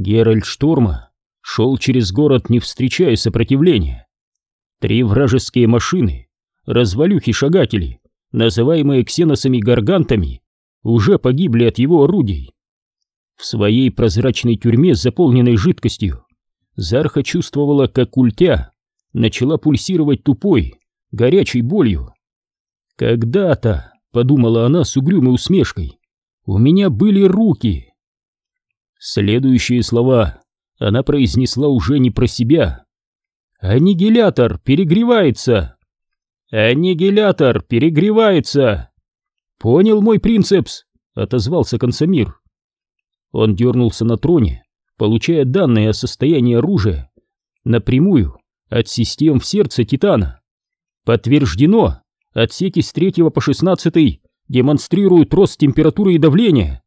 Геральт Шторма шел через город, не встречая сопротивления. Три вражеские машины, развалюхи-шагатели, называемые ксеносами-гаргантами, уже погибли от его орудий. В своей прозрачной тюрьме, заполненной жидкостью, Зарха чувствовала, как ультя начала пульсировать тупой, горячей болью. «Когда-то», — подумала она с угрюмой усмешкой, — «у меня были руки». Следующие слова она произнесла уже не про себя. «Аннигилятор перегревается!» «Аннигилятор перегревается!» «Понял мой принцепс!» — отозвался Консамир. Он дернулся на троне, получая данные о состоянии оружия напрямую от систем в сердце Титана. Подтверждено, отсеки с 3 по 16 демонстрируют рост температуры и давления.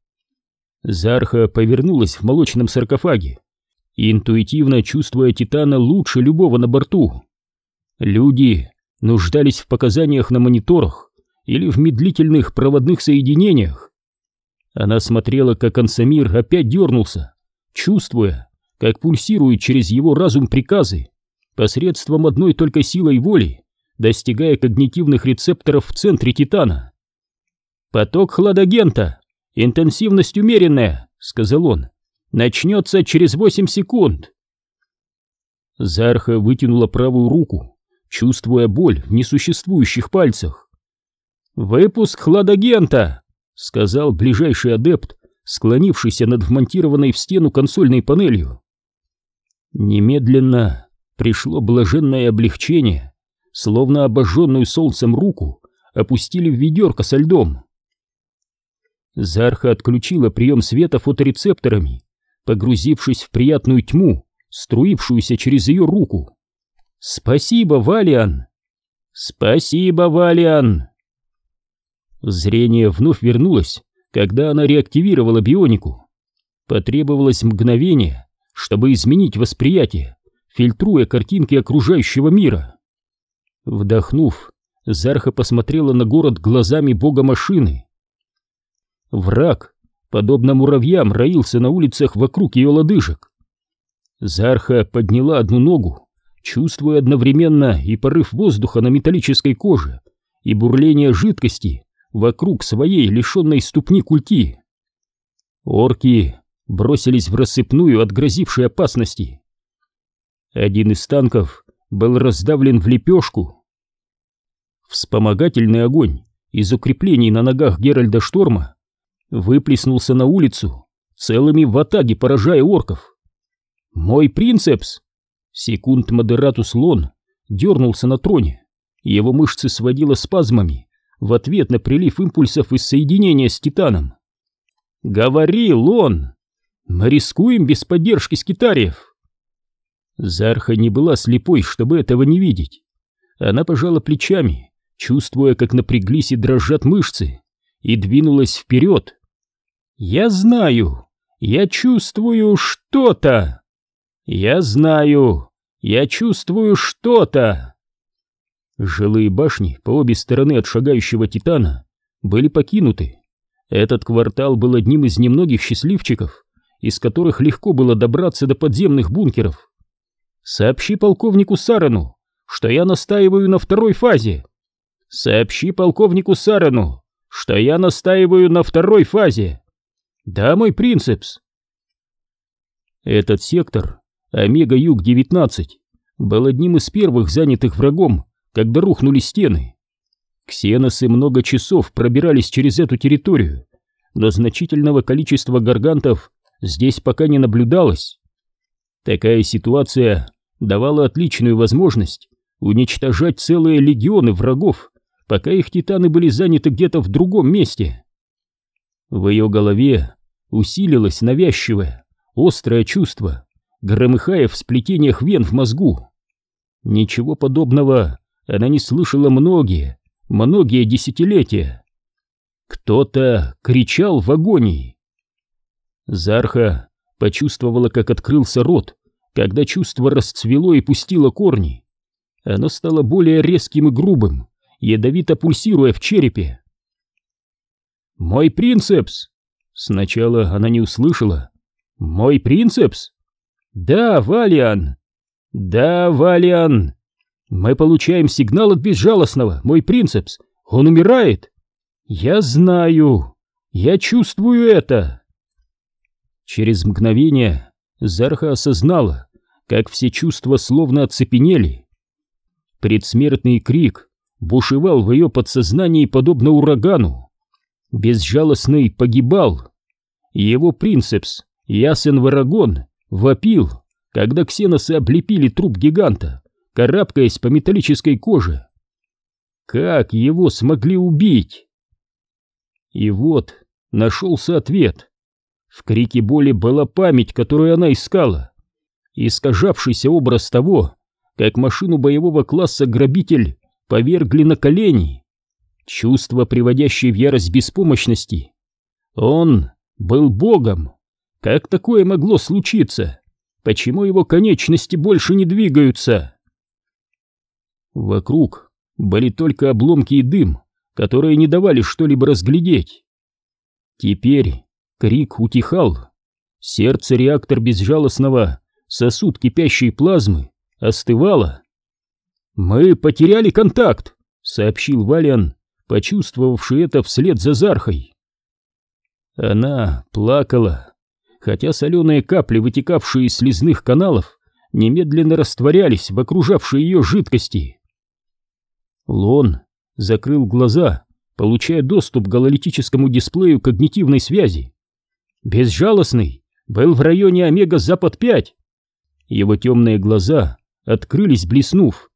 Зарха повернулась в молочном саркофаге, интуитивно чувствуя Титана лучше любого на борту. Люди нуждались в показаниях на мониторах или в медлительных проводных соединениях. Она смотрела, как Ансамир опять дернулся, чувствуя, как пульсируют через его разум приказы, посредством одной только силой воли, достигая когнитивных рецепторов в центре Титана. «Поток хладагента, интенсивность умеренная», — сказал он, — «начнется через восемь секунд». Зарха вытянула правую руку, чувствуя боль в несуществующих пальцах. «Выпуск хладагента!» — сказал ближайший адепт, склонившийся над вмонтированной в стену консольной панелью. Немедленно пришло блаженное облегчение, словно обожженную солнцем руку опустили в ведерко со льдом. Зарха отключила прием света фоторецепторами, погрузившись в приятную тьму, струившуюся через ее руку. «Спасибо, Валиан!» «Спасибо, Валиан!» Зрение вновь вернулось, когда она реактивировала бионику. Потребовалось мгновение, чтобы изменить восприятие, фильтруя картинки окружающего мира. Вдохнув, Зарха посмотрела на город глазами бога машины. Враг, подобно муравьям, роился на улицах вокруг ее лодыжек. Зарха подняла одну ногу, чувствуя одновременно и порыв воздуха на металлической коже, и бурление жидкости, вокруг своей лишенной ступни культи. Орки бросились в рассыпную от грозившей опасности. Один из танков был раздавлен в лепешку. Вспомогательный огонь из укреплений на ногах Геральда Шторма выплеснулся на улицу, целыми в атаге поражая орков. «Мой принцепс!» Секунд Модератус Лон дернулся на троне, его мышцы сводило спазмами, в ответ на прилив импульсов из соединения с Титаном. «Говорил он! Мы рискуем без поддержки скитариев!» Зарха не была слепой, чтобы этого не видеть. Она пожала плечами, чувствуя, как напряглись и дрожат мышцы, и двинулась вперед. «Я знаю! Я чувствую что-то! Я знаю! Я чувствую что-то!» Жилые башни по обе стороны от шагающего Титана были покинуты. Этот квартал был одним из немногих счастливчиков, из которых легко было добраться до подземных бункеров. «Сообщи полковнику Сарану, что я настаиваю на второй фазе!» «Сообщи полковнику Сарану, что я настаиваю на второй фазе!» «Да, мой принцепс!» Этот сектор, Омега-Юг-19, был одним из первых занятых врагом когда рухнули стены. Ксеносы много часов пробирались через эту территорию, но значительного количества гаргантов здесь пока не наблюдалось. Такая ситуация давала отличную возможность уничтожать целые легионы врагов, пока их титаны были заняты где-то в другом месте. В ее голове усилилось навязчивое, острое чувство, громыхая в сплетениях вен в мозгу. Ничего подобного она не слышала многие, многие десятилетия. Кто-то кричал в агонии. Зарха почувствовала, как открылся рот, когда чувство расцвело и пустило корни. Оно стало более резким и грубым, ядовито пульсируя в черепе. «Мой принцепс!» Сначала она не услышала. Мой принцепс? Да, Валиан. Да, Валиан. Мы получаем сигнал от безжалостного, мой принцепс. Он умирает. Я знаю. Я чувствую это. Через мгновение Зарха осознала, как все чувства словно оцепенели. Предсмертный крик бушевал в ее подсознании подобно урагану. Безжалостный погибал. Его принцепс, ясен варагон, вопил, когда ксеносы облепили труп гиганта, карабкаясь по металлической коже. Как его смогли убить? И вот нашелся ответ. В крике боли была память, которую она искала. Искажавшийся образ того, как машину боевого класса грабитель повергли на колени. Чувство, приводящее в ярость беспомощности. Он был богом. Как такое могло случиться? Почему его конечности больше не двигаются? Вокруг были только обломки и дым, которые не давали что-либо разглядеть. Теперь крик утихал. Сердце-реактор безжалостного, сосуд кипящей плазмы, остывало. «Мы потеряли контакт», — сообщил Валиан, почувствовавший это вслед за Зархой. Она плакала, хотя соленые капли, вытекавшие из слезных каналов, немедленно растворялись в окружавшей ее жидкости. Лон закрыл глаза, получая доступ к гололитическому дисплею когнитивной связи. Безжалостный был в районе Омега-Запад-5. Его темные глаза открылись, блеснув.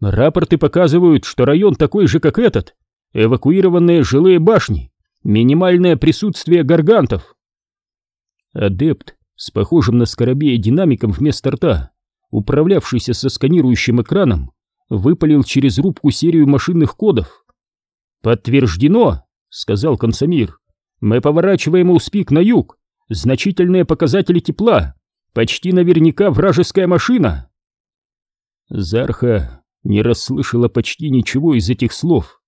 Рапорты показывают, что район такой же, как этот. Эвакуированные жилые башни, минимальное присутствие гаргантов. Адепт с похожим на скоробея динамиком вместо рта, управлявшийся со сканирующим экраном, выпалил через рубку серию машинных кодов. «Подтверждено!» — сказал Консамир. «Мы поворачиваем Успик на юг. Значительные показатели тепла. Почти наверняка вражеская машина». Зарха не расслышала почти ничего из этих слов.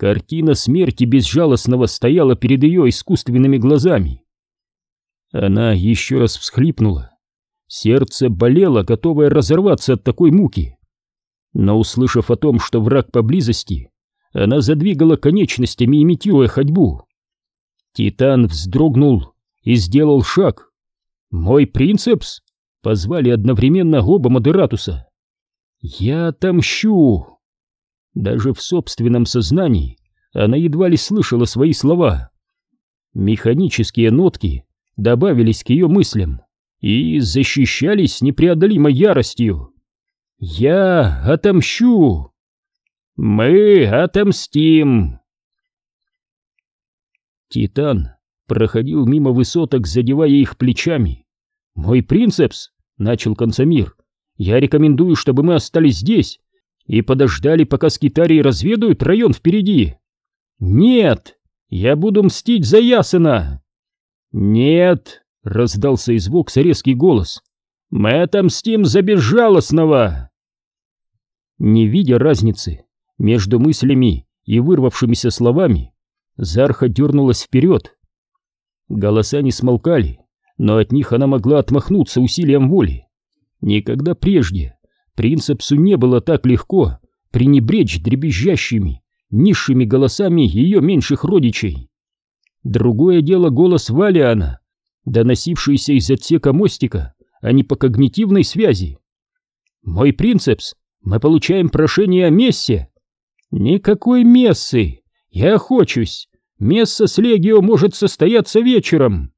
Картина смерти безжалостного стояла перед ее искусственными глазами. Она еще раз всхлипнула. Сердце болело, готовое разорваться от такой муки. Но, услышав о том, что враг поблизости, она задвигала конечностями, имитируя ходьбу. Титан вздрогнул и сделал шаг. «Мой принцепс!» — позвали одновременно оба Модератуса. «Я отомщу!» Даже в собственном сознании она едва ли слышала свои слова. Механические нотки добавились к ее мыслям и защищались непреодолимой яростью. «Я отомщу!» «Мы отомстим!» Титан проходил мимо высоток, задевая их плечами. «Мой принцепс!» — начал Консамир. «Я рекомендую, чтобы мы остались здесь и подождали, пока скитарии разведают район впереди». «Нет! Я буду мстить за Ясена!» «Нет!» — раздался из Вокса резкий голос. «Мы отомстим за безжалостного!» Не видя разницы между мыслями и вырвавшимися словами, Зарха дернулась вперед. Голоса не смолкали, но от них она могла отмахнуться усилием воли. Никогда прежде принцепсу не было так легко пренебречь дребезжащими, низшими голосами ее меньших родичей. Другое дело голос Валиана, доносившийся из отсека мостика, а не по когнитивной связи. «Мой принцепс, мы получаем прошение о мессе!» «Никакой мессы! Я охочусь! Месса с Легио может состояться вечером!»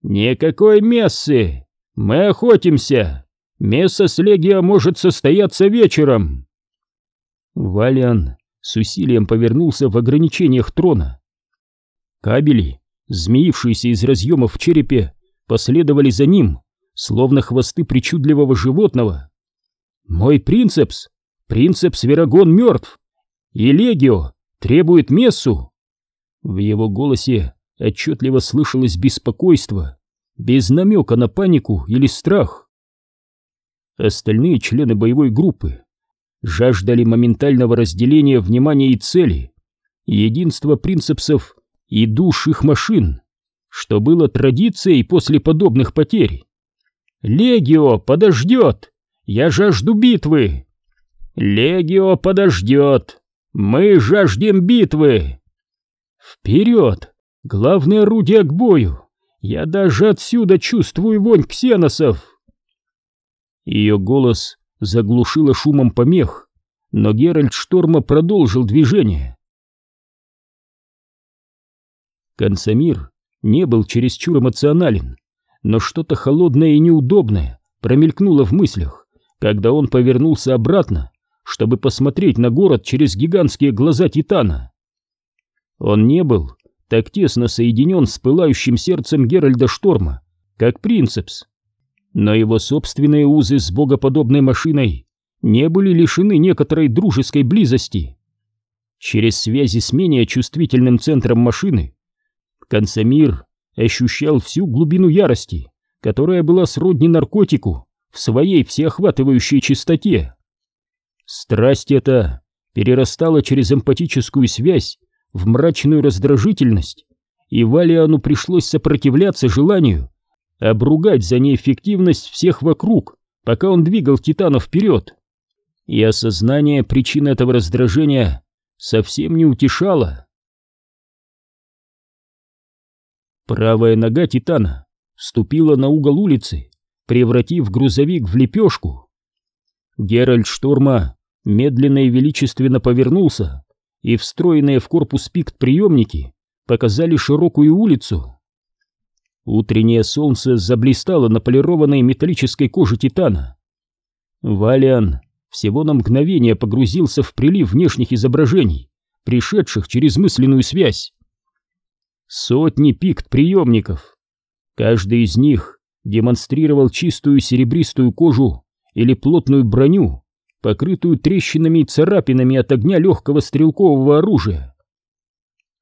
«Никакой мессы! Мы охотимся! Месса с Легио может состояться вечером!» Валиан с усилием повернулся в ограничениях трона. Кабели, змеившиеся из разъемов в черепе, последовали за ним, словно хвосты причудливого животного. «Мой принцепс! Принцепс Верагон мертв! И Легио требует мессу!» В его голосе отчетливо слышалось беспокойство, без намека на панику или страх. Остальные члены боевой группы жаждали моментального разделения внимания и цели, единства принципсов и душ их машин, что было традицией после подобных потерь. «Легио подождет! Я жажду битвы!» «Легио подождет! Мы жаждем битвы!» «Вперед! Главное орудие к бою! Я даже отсюда чувствую вонь ксеносов!» Ее голос заглушило шумом помех, но Геральт Шторма продолжил движение. Консамир не был чересчур эмоционален, но что-то холодное и неудобное промелькнуло в мыслях, когда он повернулся обратно, чтобы посмотреть на город через гигантские глаза Титана. Он не был так тесно соединен с пылающим сердцем Геральда Шторма, как Принцепс, но его собственные узы с богоподобной машиной не были лишены некоторой дружеской близости. Через связи с менее чувствительным центром машины Консамир ощущал всю глубину ярости, которая была сродни наркотику в своей всеохватывающей чистоте. Страсть эта перерастала через эмпатическую связь в мрачную раздражительность, и Валиану пришлось сопротивляться желанию обругать за неэффективность всех вокруг, пока он двигал Титана вперед. И осознание причин этого раздражения совсем не утешало. Правая нога Титана ступила на угол улицы, превратив грузовик в лепешку. Геральт Шторма медленно и величественно повернулся, и встроенные в корпус пикт-приемники показали широкую улицу. Утреннее солнце заблистало на полированной металлической коже Титана. Валиан всего на мгновение погрузился в прилив внешних изображений, пришедших через мысленную связь. Сотни пикт-приемников. Каждый из них демонстрировал чистую серебристую кожу или плотную броню, покрытую трещинами и царапинами от огня легкого стрелкового оружия.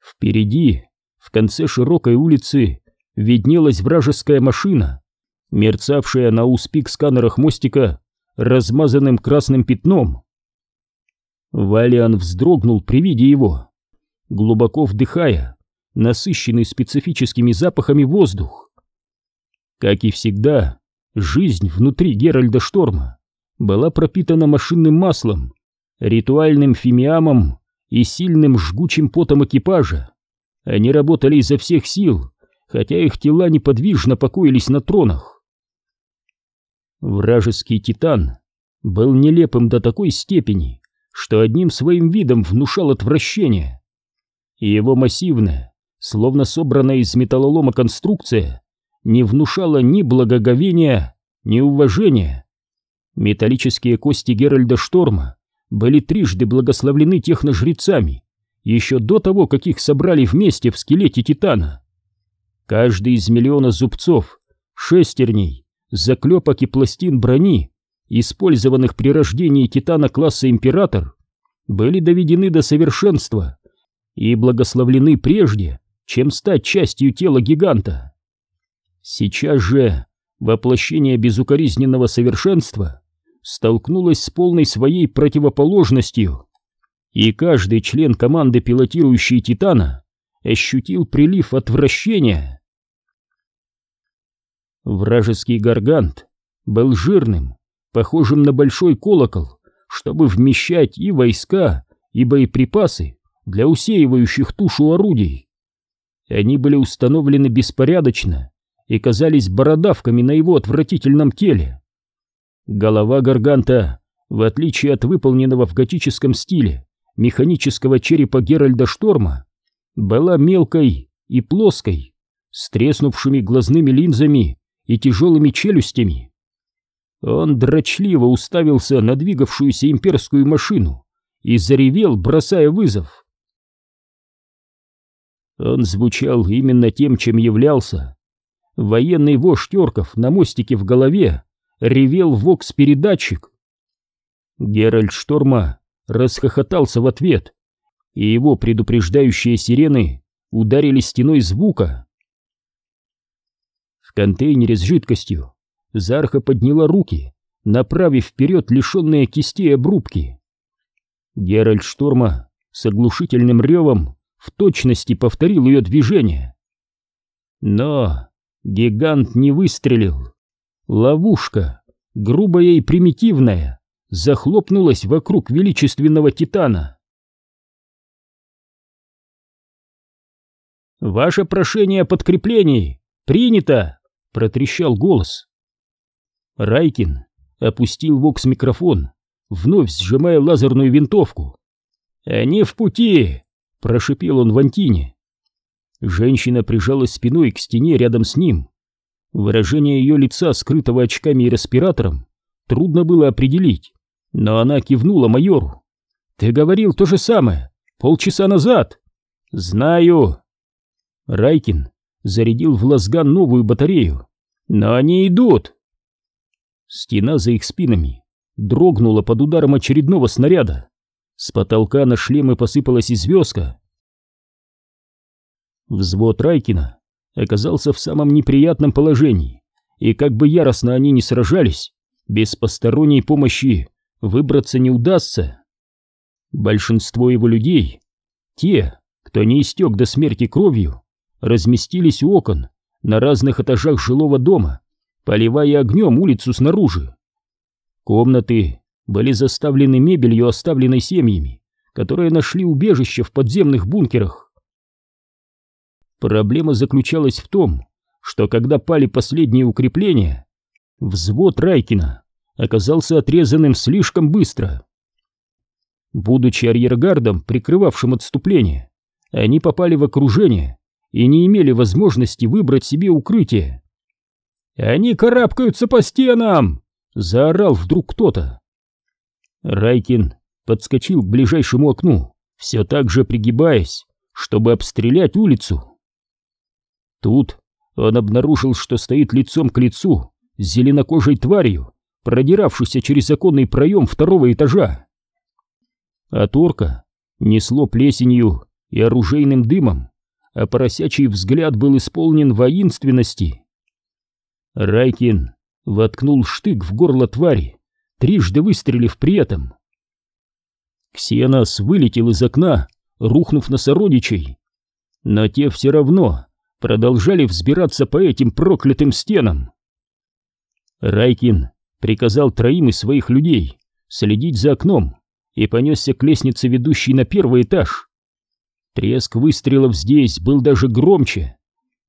Впереди, в конце широкой улицы, виднелась вражеская машина, мерцавшая на успик-сканерах мостика размазанным красным пятном. Валиан вздрогнул при виде его, глубоко вдыхая насыщенный специфическими запахами воздух. Как и всегда, жизнь внутри Геральда Шторма была пропитана машинным маслом, ритуальным фимиамом и сильным жгучим потом экипажа. Они работали изо всех сил, хотя их тела неподвижно покоились на тронах. Вражеский титан был нелепым до такой степени, что одним своим видом внушал отвращение. И его массивная, словно собранная из металлолома конструкция, не внушала ни благоговения, ни уважения. Металлические кости Геральда Шторма были трижды благословлены техножрецами, еще до того, как их собрали вместе в скелете Титана. Каждый из миллиона зубцов, шестерней, заклепок и пластин брони, использованных при рождении Титана класса Император, были доведены до совершенства и благословлены прежде, чем стать частью тела гиганта. Сейчас же воплощение безукоризненного совершенства столкнулось с полной своей противоположностью, и каждый член команды, пилотирующей Титана, ощутил прилив отвращения. Вражеский гаргант был жирным, похожим на большой колокол, чтобы вмещать и войска, и боеприпасы для усеивающих тушу орудий. Они были установлены беспорядочно и казались бородавками на его отвратительном теле. Голова гарганта, в отличие от выполненного в готическом стиле механического черепа Геральда Шторма, была мелкой и плоской, с треснувшими глазными линзами и тяжелыми челюстями. Он дрочливо уставился на двигавшуюся имперскую машину и заревел, бросая вызов. Он звучал именно тем, чем являлся. Военный вождь орков на мостике в голове ревел вокс-передатчик. Геральт Шторма расхохотался в ответ, и его предупреждающие сирены ударили стеной звука. В контейнере с жидкостью Зарха подняла руки, направив вперед лишенные кистей обрубки. Геральт Шторма с оглушительным ревом в точности повторил ее движение. Но гигант не выстрелил. Ловушка, грубая и примитивная, захлопнулась вокруг величественного титана. «Ваше прошение о подкреплении принято!» — протрещал голос. Райкин опустил вокс-микрофон, вновь сжимая лазерную винтовку. «Они в пути!» — прошипел он в антине. Женщина прижалась спиной к стене рядом с ним. Выражение ее лица, скрытого очками и респиратором, трудно было определить, но она кивнула майору. «Ты говорил то же самое, полчаса назад!» «Знаю!» Райкин зарядил в лазган новую батарею. «Но они идут!» Стена за их спинами дрогнула под ударом очередного снаряда. С потолка на шлемы посыпалась и звездка. Взвод Райкина оказался в самом неприятном положении, и как бы яростно они ни сражались, без посторонней помощи выбраться не удастся. Большинство его людей, те, кто не истек до смерти кровью, разместились у окон на разных этажах жилого дома, поливая огнем улицу снаружи. Комнаты были заставлены мебелью, оставленной семьями, которые нашли убежище в подземных бункерах. Проблема заключалась в том, что когда пали последние укрепления, взвод Райкина оказался отрезанным слишком быстро. Будучи арьергардом, прикрывавшим отступление, они попали в окружение и не имели возможности выбрать себе укрытие. «Они карабкаются по стенам!» — заорал вдруг кто-то. Райкин подскочил к ближайшему окну, все так же пригибаясь, чтобы обстрелять улицу. Тут он обнаружил, что стоит лицом к лицу с зеленокожей тварью, продиравшейся через оконный проем второго этажа. От орка несло плесенью и оружейным дымом, а поросячий взгляд был исполнен воинственности. Райкин воткнул штык в горло твари, трижды выстрелив при этом. Ксенос вылетел из окна, рухнув на сородичей, но те все равно продолжали взбираться по этим проклятым стенам. Райкин приказал троим из своих людей следить за окном и понесся к лестнице, ведущей на первый этаж. Треск выстрелов здесь был даже громче.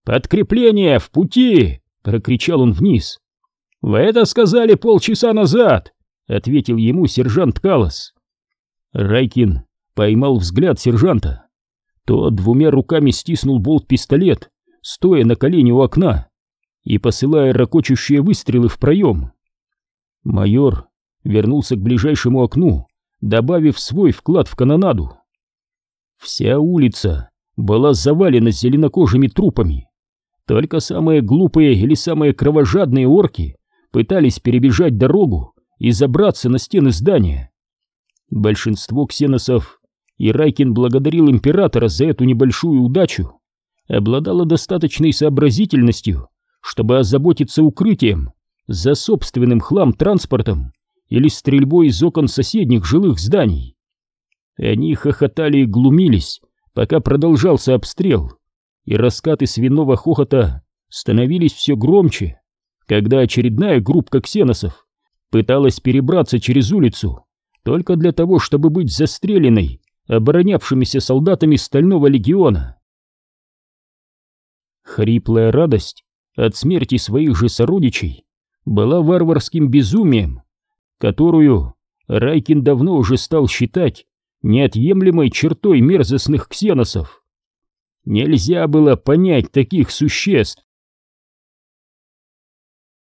«Подкрепление в пути!» — прокричал он вниз. «Вы это сказали полчаса назад!» — ответил ему сержант Калас. Райкин поймал взгляд сержанта. Тот двумя руками стиснул болт-пистолет, стоя на колене у окна и посылая ракочущие выстрелы в проем. Майор вернулся к ближайшему окну, добавив свой вклад в канонаду. Вся улица была завалена зеленокожими трупами. Только самые глупые или самые кровожадные орки пытались перебежать дорогу и забраться на стены здания. Большинство ксеносов, и Райкин благодарил императора за эту небольшую удачу, обладало достаточной сообразительностью, чтобы озаботиться укрытием за собственным хлам-транспортом или стрельбой из окон соседних жилых зданий. Они хохотали и глумились, пока продолжался обстрел, и раскаты свиного хохота становились все громче, когда очередная группа ксеносов пыталась перебраться через улицу только для того, чтобы быть застреленной оборонявшимися солдатами Стального легиона. Хриплая радость от смерти своих же сородичей была варварским безумием, которую Райкин давно уже стал считать неотъемлемой чертой мерзостных ксеносов. Нельзя было понять таких существ,